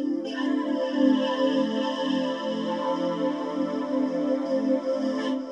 Thank you.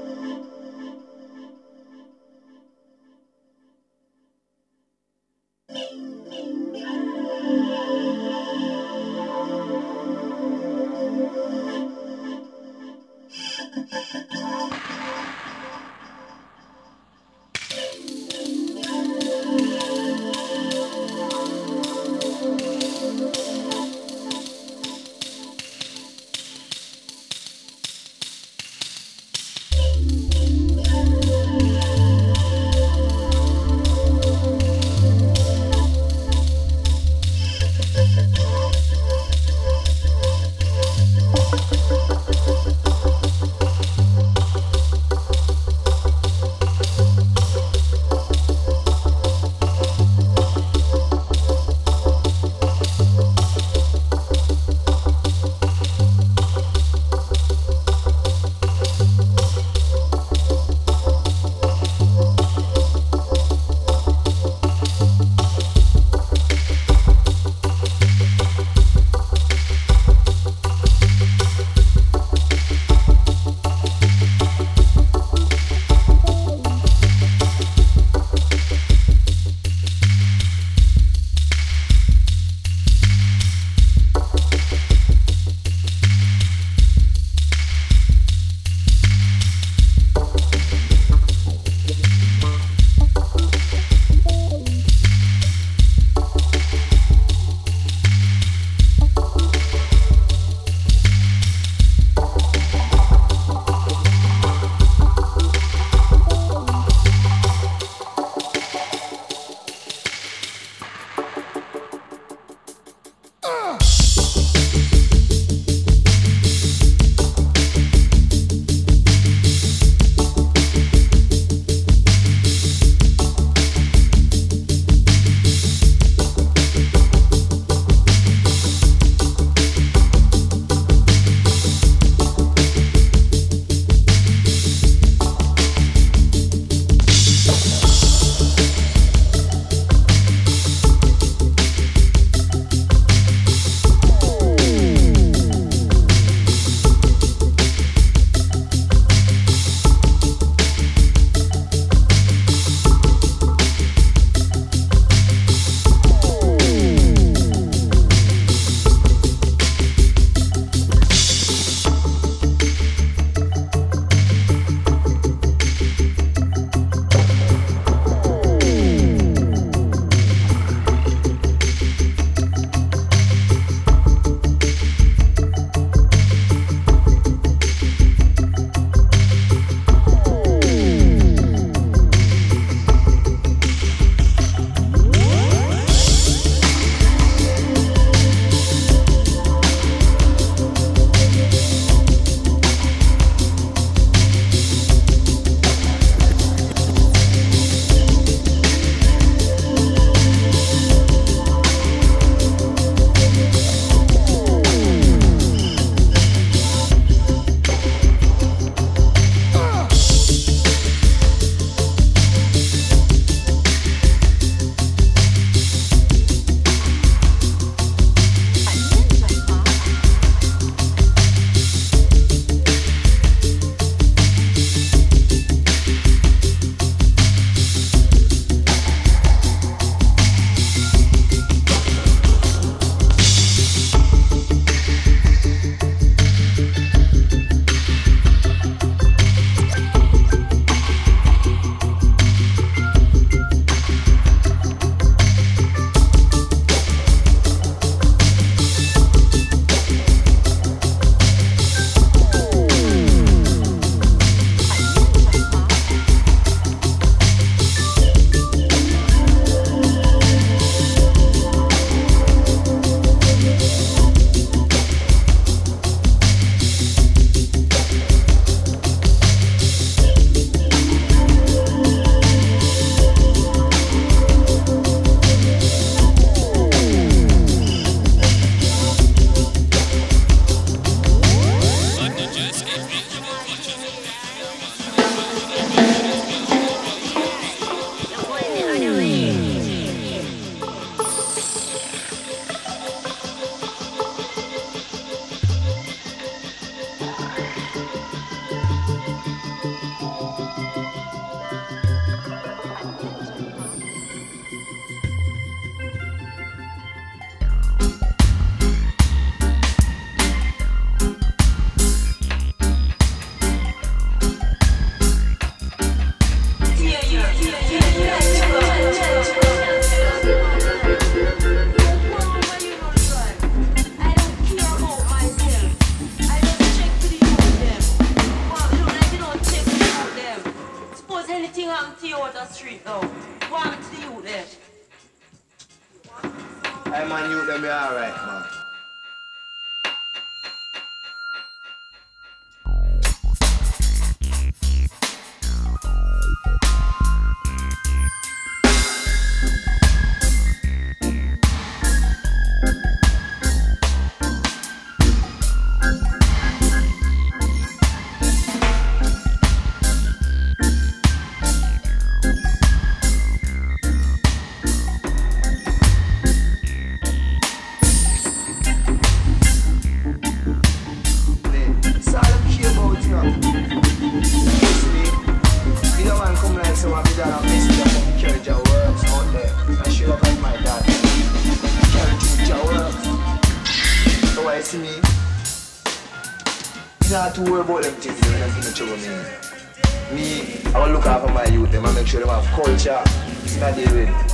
Culture. It's not David.